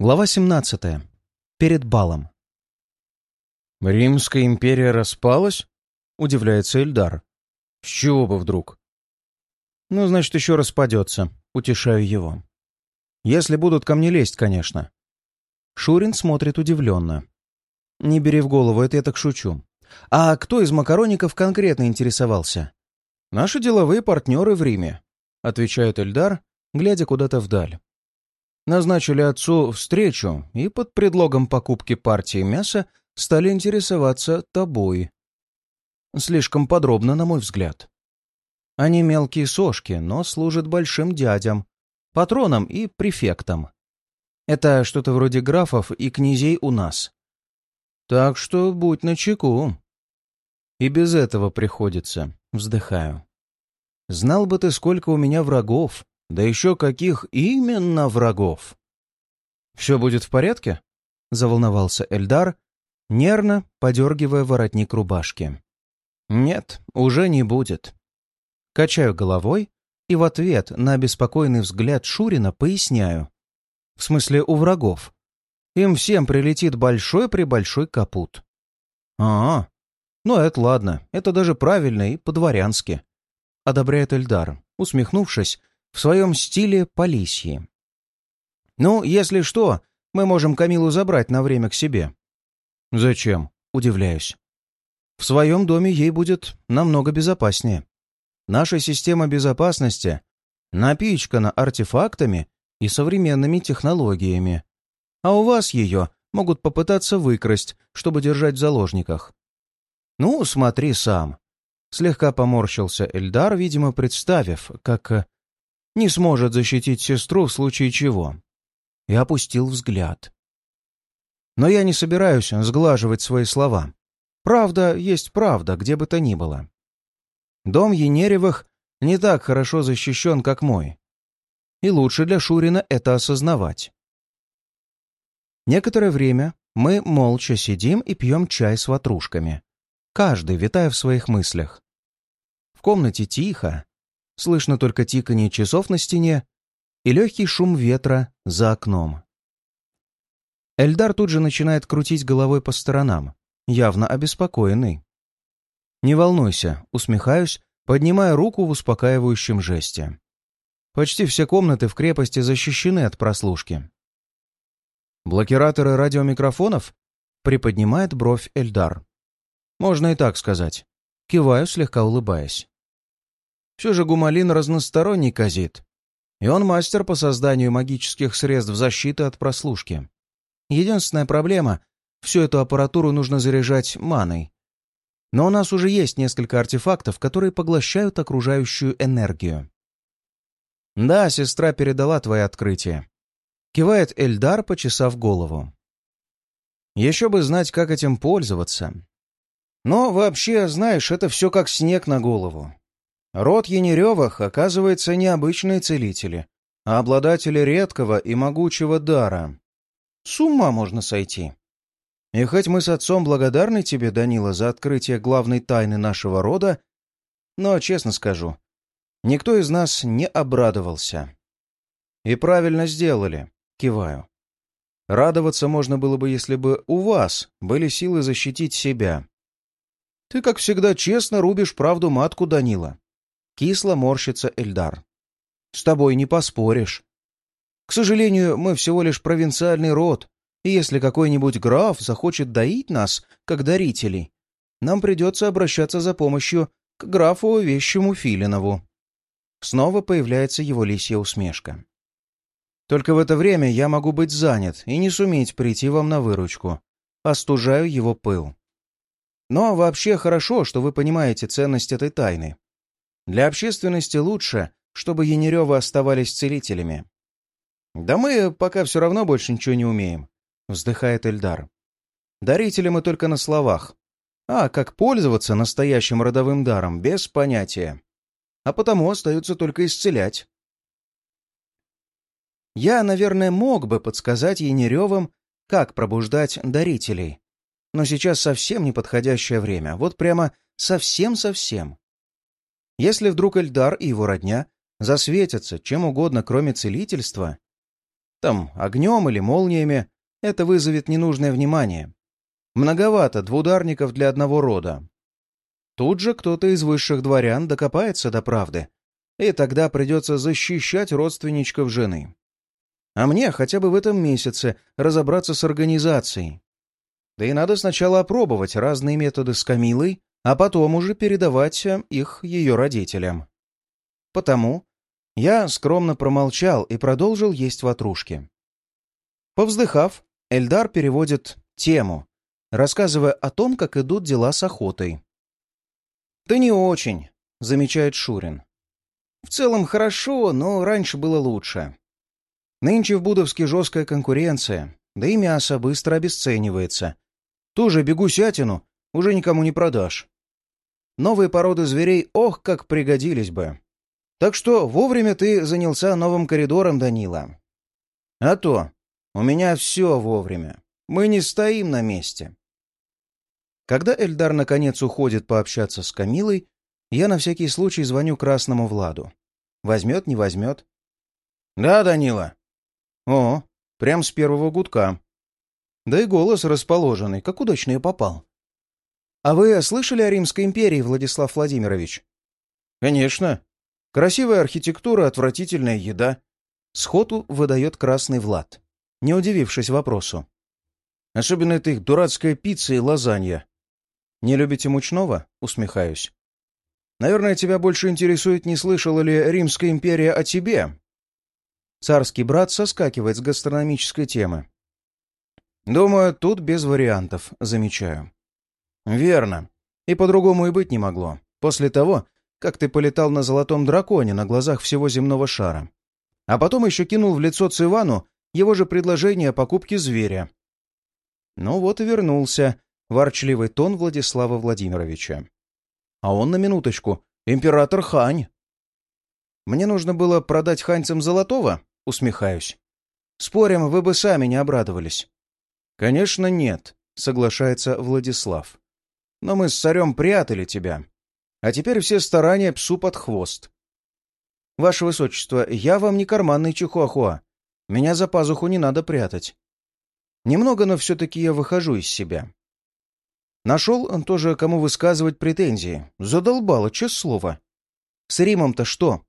Глава 17. Перед балом. «Римская империя распалась?» — удивляется Эльдар. «С чего бы вдруг?» «Ну, значит, еще распадется», — утешаю его. «Если будут ко мне лезть, конечно». Шурин смотрит удивленно. «Не бери в голову, это я так шучу. А кто из макароников конкретно интересовался?» «Наши деловые партнеры в Риме», — отвечает Эльдар, глядя куда-то вдаль. Назначили отцу встречу и под предлогом покупки партии мяса стали интересоваться тобой. Слишком подробно, на мой взгляд. Они мелкие сошки, но служат большим дядям, патронам и префектам. Это что-то вроде графов и князей у нас. Так что будь начеку. И без этого приходится, вздыхаю. Знал бы ты, сколько у меня врагов, да еще каких именно врагов? «Все будет в порядке?» — заволновался Эльдар, нервно подергивая воротник рубашки. «Нет, уже не будет». Качаю головой и в ответ на обеспокоенный взгляд Шурина поясняю. В смысле, у врагов. Им всем прилетит большой-пребольшой капут. а, -а. ну это ладно, это даже правильно и по-дворянски», — одобряет Эльдар, усмехнувшись в своем стиле полисьи. «Ну, если что, мы можем Камилу забрать на время к себе». «Зачем?» — удивляюсь. «В своем доме ей будет намного безопаснее. Наша система безопасности напичкана артефактами и современными технологиями, а у вас ее могут попытаться выкрасть, чтобы держать в заложниках. Ну, смотри сам». Слегка поморщился Эльдар, видимо, представив, как э, не сможет защитить сестру в случае чего. И опустил взгляд. Но я не собираюсь сглаживать свои слова. Правда есть правда, где бы то ни было. Дом Енеревых не так хорошо защищен, как мой. И лучше для Шурина это осознавать. Некоторое время мы молча сидим и пьем чай с ватрушками, каждый витая в своих мыслях. В комнате тихо, слышно только тиканье часов на стене и легкий шум ветра за окном. Эльдар тут же начинает крутить головой по сторонам, явно обеспокоенный. «Не волнуйся», — усмехаюсь, поднимая руку в успокаивающем жесте. Почти все комнаты в крепости защищены от прослушки. «Блокираторы радиомикрофонов?» — приподнимает бровь Эльдар. «Можно и так сказать». Киваю, слегка улыбаясь. Все же Гумалин разносторонний казит. И он мастер по созданию магических средств защиты от прослушки. Единственная проблема — всю эту аппаратуру нужно заряжать маной. Но у нас уже есть несколько артефактов, которые поглощают окружающую энергию. «Да, сестра передала твое открытие», — кивает Эльдар, почесав голову. «Еще бы знать, как этим пользоваться. Но вообще, знаешь, это все как снег на голову. Род Янеревых, оказывается, необычные целители, а обладатели редкого и могучего дара. С ума можно сойти. И хоть мы с отцом благодарны тебе, Данила, за открытие главной тайны нашего рода, но, честно скажу, никто из нас не обрадовался. И правильно сделали, киваю. Радоваться можно было бы, если бы у вас были силы защитить себя. Ты, как всегда, честно рубишь правду матку, Данила. Кисло морщится Эльдар. «С тобой не поспоришь. К сожалению, мы всего лишь провинциальный род, и если какой-нибудь граф захочет доить нас, как дарителей, нам придется обращаться за помощью к графу Вещему Филинову». Снова появляется его лисья усмешка. «Только в это время я могу быть занят и не суметь прийти вам на выручку. Остужаю его пыл. Но вообще хорошо, что вы понимаете ценность этой тайны. Для общественности лучше, чтобы Янеревы оставались целителями. «Да мы пока все равно больше ничего не умеем», — вздыхает Эльдар. «Дарители мы только на словах. А как пользоваться настоящим родовым даром, без понятия. А потому остается только исцелять». Я, наверное, мог бы подсказать Янеревым, как пробуждать дарителей. Но сейчас совсем неподходящее время. Вот прямо совсем-совсем. Если вдруг Эльдар и его родня засветятся чем угодно, кроме целительства, Там, огнем или молниями, это вызовет ненужное внимание. Многовато двударников для одного рода. Тут же кто-то из высших дворян докопается до правды, и тогда придется защищать родственничков жены. А мне хотя бы в этом месяце разобраться с организацией. Да и надо сначала опробовать разные методы с Камилой, а потом уже передавать их ее родителям. Потому я скромно промолчал и продолжил есть ватрушки. Повздыхав, Эльдар переводит тему, рассказывая о том, как идут дела с охотой. «Ты не очень», — замечает Шурин. «В целом хорошо, но раньше было лучше. Нынче в Будовске жесткая конкуренция, да и мясо быстро обесценивается. Ту же бегусятину уже никому не продашь. Новые породы зверей ох, как пригодились бы. Так что вовремя ты занялся новым коридором, Данила. А то, у меня все вовремя. Мы не стоим на месте. Когда Эльдар наконец уходит пообщаться с Камилой, я на всякий случай звоню Красному Владу. Возьмет, не возьмет. «Да, Данила». «О, прям с первого гудка». Да и голос расположенный, как удачно я попал. «А вы слышали о Римской империи, Владислав Владимирович?» «Конечно. Красивая архитектура, отвратительная еда». Сходу выдает Красный Влад, не удивившись вопросу. «Особенно это их дурацкая пицца и лазанья. Не любите мучного?» — усмехаюсь. «Наверное, тебя больше интересует, не слышала ли Римская империя о тебе?» Царский брат соскакивает с гастрономической темы. «Думаю, тут без вариантов, замечаю». «Верно. И по-другому и быть не могло. После того, как ты полетал на золотом драконе на глазах всего земного шара. А потом еще кинул в лицо Цивану его же предложение о покупке зверя. Ну вот и вернулся, ворчливый тон Владислава Владимировича. А он на минуточку. Император Хань. Мне нужно было продать ханьцам золотого? Усмехаюсь. Спорим, вы бы сами не обрадовались. Конечно, нет, соглашается Владислав. Но мы с царем прятали тебя. А теперь все старания псу под хвост. Ваше Высочество, я вам не карманный чихуахуа. Меня за пазуху не надо прятать. Немного, но все-таки я выхожу из себя. Нашел тоже, кому высказывать претензии. Задолбало, честное слово. С Римом-то что?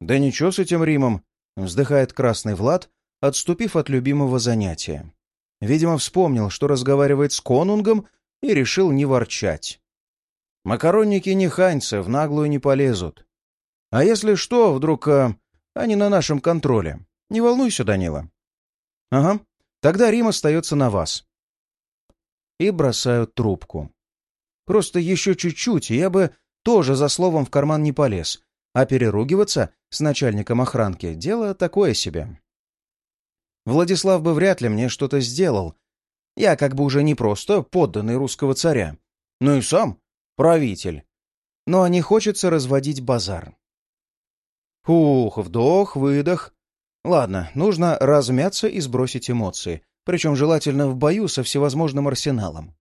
Да ничего с этим Римом, вздыхает красный Влад, отступив от любимого занятия. Видимо, вспомнил, что разговаривает с конунгом, и решил не ворчать. Макаронники не ханьцы, в наглую не полезут. А если что, вдруг а, они на нашем контроле? Не волнуйся, Данила. Ага, тогда Рим остается на вас и бросают трубку. Просто еще чуть-чуть, и я бы тоже за словом в карман не полез, а переругиваться с начальником охранки — дело такое себе. Владислав бы вряд ли мне что-то сделал. Я как бы уже не просто подданный русского царя, но и сам правитель. Но не хочется разводить базар. Фух, вдох, выдох. Ладно, нужно размяться и сбросить эмоции причем желательно в бою со всевозможным арсеналом.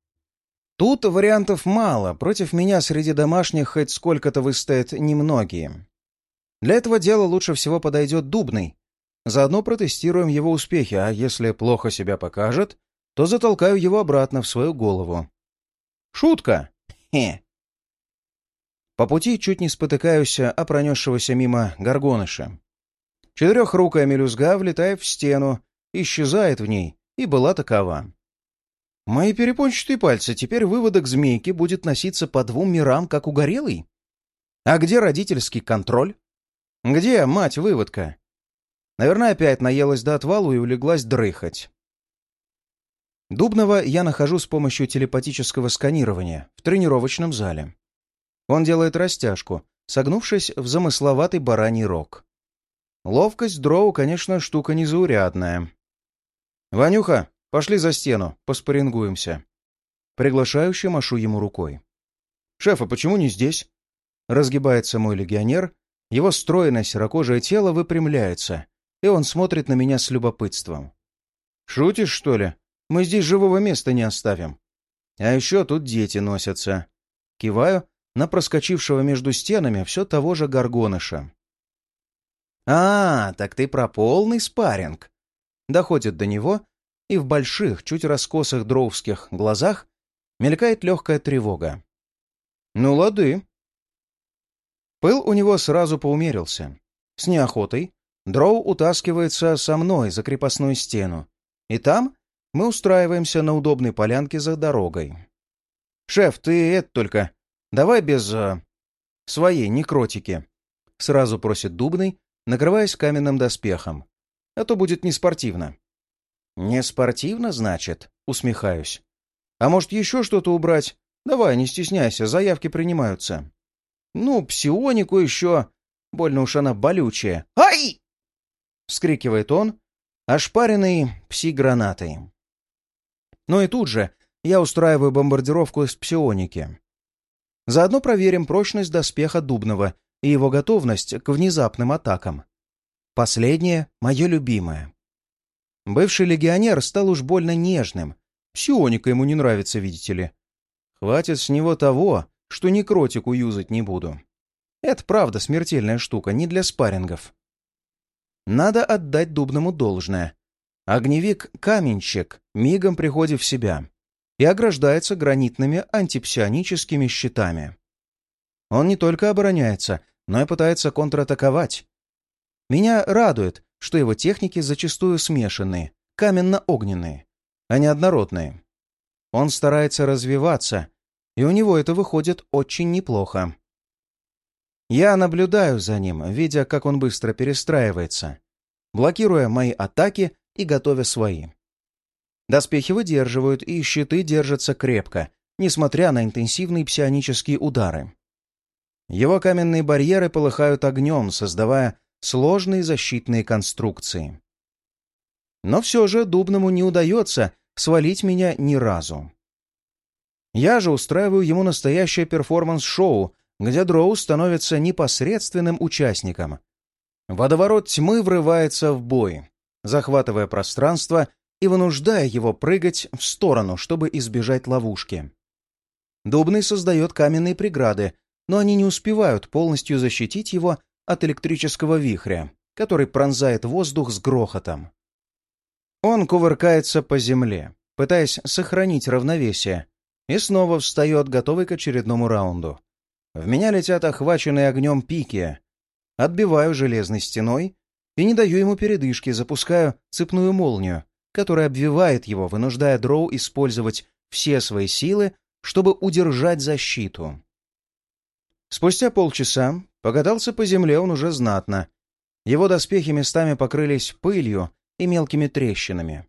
Тут вариантов мало, против меня среди домашних хоть сколько-то выстоят немногие. Для этого дела лучше всего подойдет Дубный. Заодно протестируем его успехи, а если плохо себя покажет, то затолкаю его обратно в свою голову. Шутка! Хе! По пути чуть не спотыкаюсь о пронесшегося мимо горгоныша. Четырехрукая мелюзга влетает в стену, исчезает в ней и была такова. Мои перепончатые пальцы, теперь выводок змейки будет носиться по двум мирам, как угорелый? А где родительский контроль? Где мать выводка? Наверное, опять наелась до отвалу и улеглась дрыхать. Дубного я нахожу с помощью телепатического сканирования в тренировочном зале. Он делает растяжку, согнувшись в замысловатый бараний рог. Ловкость дроу, конечно, штука незаурядная. «Ванюха, пошли за стену, поспорингуемся». Приглашающе машу ему рукой. «Шеф, а почему не здесь?» Разгибается мой легионер, его стройное серокожее тело выпрямляется, и он смотрит на меня с любопытством. «Шутишь, что ли? Мы здесь живого места не оставим. А еще тут дети носятся». Киваю на проскочившего между стенами все того же горгоныша. «А, так ты про полный спарринг», доходит до него, и в больших, чуть раскосых дроувских глазах мелькает легкая тревога. «Ну, лады». Пыл у него сразу поумерился. С неохотой Дроу утаскивается со мной за крепостную стену, и там мы устраиваемся на удобной полянке за дорогой. «Шеф, ты это только... Давай без... Э, своей некротики», — сразу просит Дубный, накрываясь каменным доспехом. «А то будет неспортивно». «Не спортивно, значит?» — усмехаюсь. «А может, еще что-то убрать? Давай, не стесняйся, заявки принимаются». «Ну, псионику еще...» Больно уж она болючая. «Ай!» — вскрикивает он, ошпаренный пси-гранатой. Но и тут же я устраиваю бомбардировку из псионики. Заодно проверим прочность доспеха Дубного и его готовность к внезапным атакам. Последнее — мое любимое. Бывший легионер стал уж больно нежным. Псионика ему не нравится, видите ли. Хватит с него того, что некротику юзать не буду. Это правда смертельная штука, не для спаррингов. Надо отдать Дубному должное. Огневик-каменщик мигом приходит в себя и ограждается гранитными антипсионическими щитами. Он не только обороняется, но и пытается контратаковать. Меня радует, что его техники зачастую смешанные, каменно-огненные, а не однородные. Он старается развиваться, и у него это выходит очень неплохо. Я наблюдаю за ним, видя, как он быстро перестраивается, блокируя мои атаки и готовя свои. Доспехи выдерживают, и щиты держатся крепко, несмотря на интенсивные псионические удары. Его каменные барьеры полыхают огнем, создавая сложные защитные конструкции. Но все же Дубному не удается свалить меня ни разу. Я же устраиваю ему настоящее перформанс-шоу, где Дроу становится непосредственным участником. Водоворот тьмы врывается в бой, захватывая пространство и вынуждая его прыгать в сторону, чтобы избежать ловушки. Дубный создает каменные преграды, но они не успевают полностью защитить его от электрического вихря, который пронзает воздух с грохотом. Он кувыркается по земле, пытаясь сохранить равновесие, и снова встает, готовый к очередному раунду. В меня летят охваченные огнем пики. Отбиваю железной стеной и не даю ему передышки, запускаю цепную молнию, которая обвивает его, вынуждая дроу использовать все свои силы, чтобы удержать защиту. Спустя полчаса покатался по земле он уже знатно. Его доспехи местами покрылись пылью и мелкими трещинами.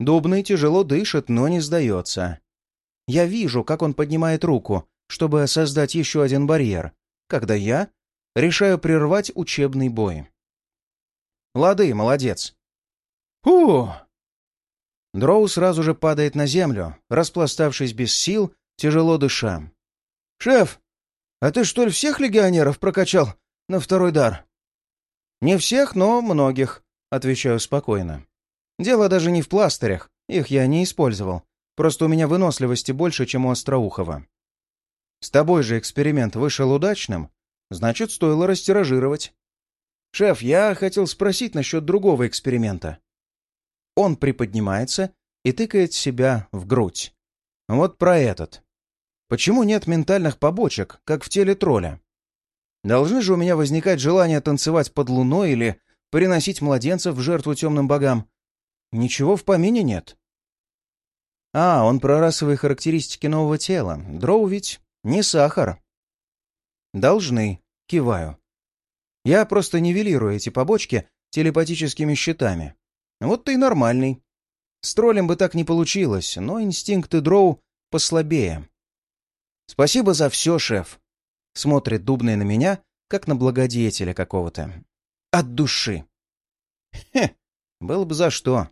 Дубный тяжело дышит, но не сдается. Я вижу, как он поднимает руку, чтобы создать еще один барьер, когда я решаю прервать учебный бой. Лады, молодец. Фу! Дроу сразу же падает на землю, распластавшись без сил, тяжело дыша. «Шеф, а ты что ли всех легионеров прокачал на второй дар?» «Не всех, но многих», — отвечаю спокойно. «Дело даже не в пластырях, их я не использовал. Просто у меня выносливости больше, чем у Остроухова. С тобой же эксперимент вышел удачным, значит, стоило растиражировать. Шеф, я хотел спросить насчет другого эксперимента. Он приподнимается и тыкает себя в грудь. Вот про этот. Почему нет ментальных побочек, как в теле тролля? Должны же у меня возникать желание танцевать под луной или приносить младенцев в жертву темным богам. Ничего в помине нет. А, он про расовые характеристики нового тела. Дроу ведь не сахар. Должны. Киваю. Я просто нивелирую эти побочки телепатическими щитами. Вот ты и нормальный. С троллем бы так не получилось, но инстинкты дроу послабее. Спасибо за все, шеф. Смотрит дубный на меня, как на благодетеля какого-то. От души. Хе, было бы за что.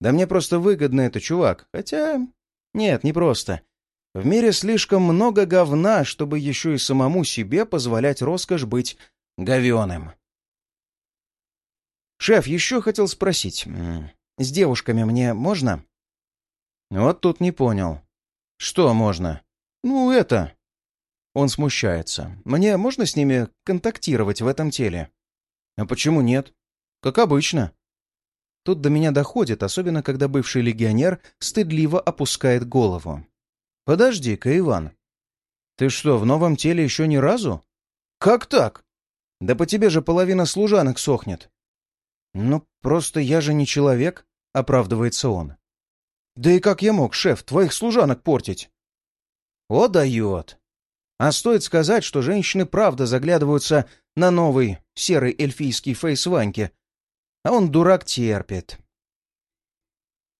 Да мне просто выгодно это, чувак. Хотя... Нет, не просто. В мире слишком много говна, чтобы еще и самому себе позволять роскошь быть говеным. «Шеф, еще хотел спросить. С девушками мне можно?» «Вот тут не понял. Что можно?» «Ну, это...» Он смущается. «Мне можно с ними контактировать в этом теле?» «А почему нет?» «Как обычно». Тут до меня доходит, особенно когда бывший легионер стыдливо опускает голову. «Подожди-ка, Иван. Ты что, в новом теле еще ни разу?» «Как так?» «Да по тебе же половина служанок сохнет». «Ну, просто я же не человек», — оправдывается он. «Да и как я мог, шеф, твоих служанок портить?» «О, дает!» А стоит сказать, что женщины правда заглядываются на новый серый эльфийский фейс Ваньки, а он дурак терпит.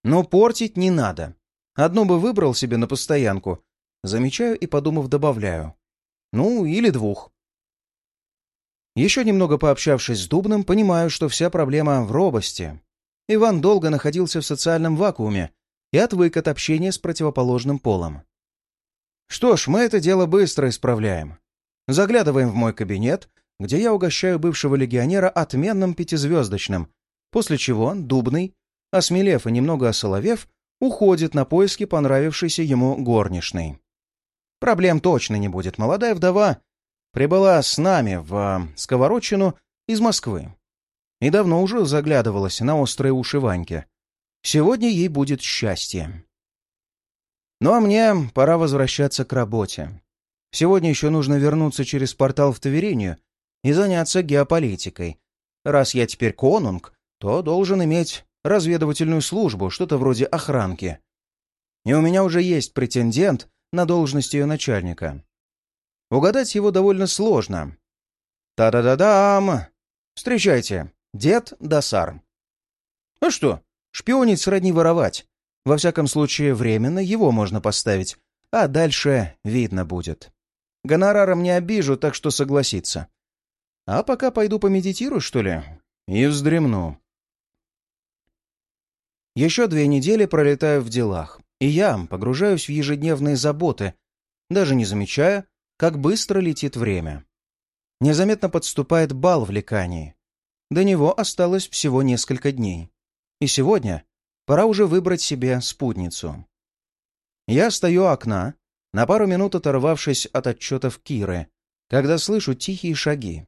Но портить не надо. Одно бы выбрал себе на постоянку. Замечаю и, подумав, добавляю. Ну, или двух. Еще немного пообщавшись с Дубным, понимаю, что вся проблема в робости. Иван долго находился в социальном вакууме и отвык от общения с противоположным полом. Что ж, мы это дело быстро исправляем. Заглядываем в мой кабинет, где я угощаю бывшего легионера отменным пятизвездочным, после чего Дубный, осмелев и немного осоловев, уходит на поиски понравившейся ему горничной. Проблем точно не будет. Молодая вдова прибыла с нами в э, Сковородчину из Москвы и давно уже заглядывалась на острые уши Ваньки. Сегодня ей будет счастье. Ну а мне пора возвращаться к работе. Сегодня еще нужно вернуться через портал в Таверинию и заняться геополитикой. Раз я теперь конунг, то должен иметь разведывательную службу, что-то вроде охранки. И у меня уже есть претендент на должность ее начальника. Угадать его довольно сложно. Та-да-да-дам! Встречайте, дед Дасар. Ну что, шпионить сродни воровать. Во всяком случае, временно его можно поставить, а дальше видно будет. Гонораром не обижу, так что согласиться. А пока пойду помедитирую, что ли, и вздремну. Еще две недели пролетаю в делах, и я погружаюсь в ежедневные заботы, даже не замечая, как быстро летит время. Незаметно подступает бал в лекании. До него осталось всего несколько дней. И сегодня пора уже выбрать себе спутницу. Я стою у окна, на пару минут оторвавшись от отчетов Киры, когда слышу тихие шаги.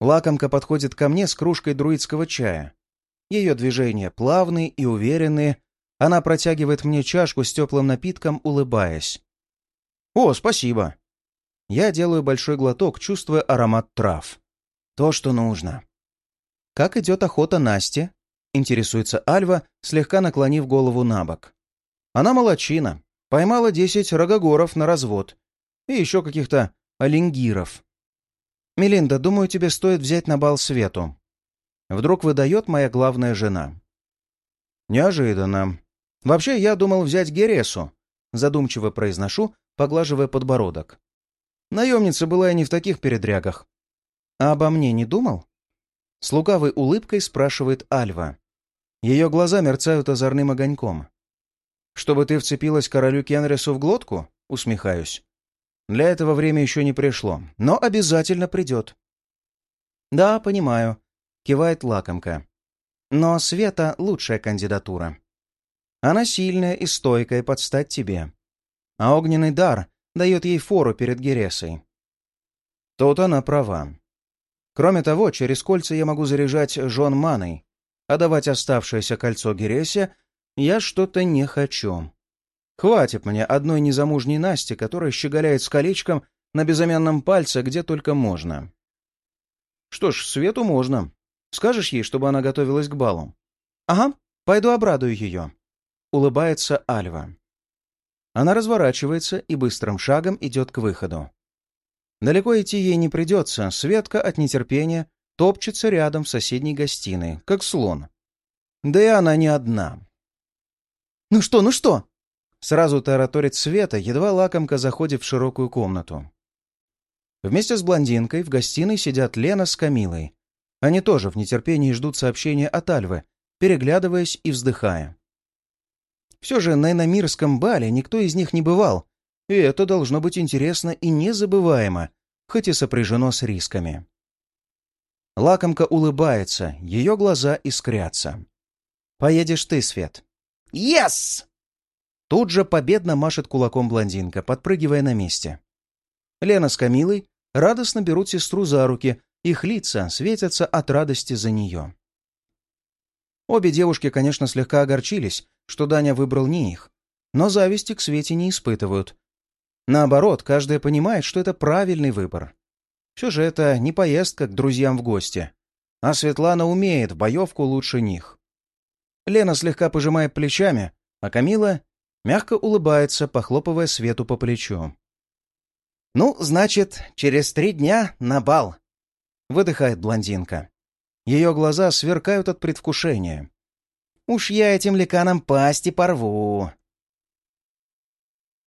Лакомка подходит ко мне с кружкой друидского чая. Ее движения плавные и уверенные. Она протягивает мне чашку с теплым напитком, улыбаясь. «О, спасибо!» Я делаю большой глоток, чувствуя аромат трав. То, что нужно. «Как идет охота Насти?» Интересуется Альва, слегка наклонив голову на бок. Она молочина. Поймала десять рогогоров на развод. И еще каких-то оленгиров. «Мелинда, думаю, тебе стоит взять на бал Свету». Вдруг выдает моя главная жена. «Неожиданно. Вообще, я думал взять Гересу», задумчиво произношу, поглаживая подбородок. Наемница была и не в таких передрягах. «А обо мне не думал?» С лукавой улыбкой спрашивает Альва. Ее глаза мерцают озорным огоньком. «Чтобы ты вцепилась королю Кенрису в глотку?» — усмехаюсь. «Для этого время еще не пришло, но обязательно придет». «Да, понимаю», — кивает лакомка. «Но Света — лучшая кандидатура. Она сильная и стойкая под стать тебе. А огненный дар дает ей фору перед Гересой». Тут она права. Кроме того, через кольца я могу заряжать жен маной, а давать оставшееся кольцо Гересе я что-то не хочу. Хватит мне одной незамужней Насти, которая щеголяет с колечком на безымянном пальце где только можно. Что ж, Свету можно. Скажешь ей, чтобы она готовилась к балу? Ага, пойду обрадую ее. Улыбается Альва. Она разворачивается и быстрым шагом идет к выходу. Далеко идти ей не придется, Светка от нетерпения топчется рядом в соседней гостиной, как слон. Да и она не одна. «Ну что, ну что?» Сразу тараторит Света, едва лакомка заходит в широкую комнату. Вместе с блондинкой в гостиной сидят Лена с Камилой. Они тоже в нетерпении ждут сообщения от Альвы, переглядываясь и вздыхая. Все же на иномирском бале никто из них не бывал, и это должно быть интересно и незабываемо, хоть и сопряжено с рисками. Лакомка улыбается, ее глаза искрятся. «Поедешь ты, Свет». «Yes!» Тут же победно машет кулаком блондинка, подпрыгивая на месте. Лена с Камилой радостно берут сестру за руки, их лица светятся от радости за нее. Обе девушки, конечно, слегка огорчились, что Даня выбрал не их, но зависти к Свете не испытывают. Наоборот, каждая понимает, что это правильный выбор. Все же это не поездка к друзьям в гости, а Светлана умеет боевку лучше них. Лена слегка пожимает плечами, а Камила мягко улыбается, похлопывая Свету по плечу. «Ну, значит, через три дня на бал», — выдыхает блондинка. Ее глаза сверкают от предвкушения. «Уж я этим ликанам пасти порву!»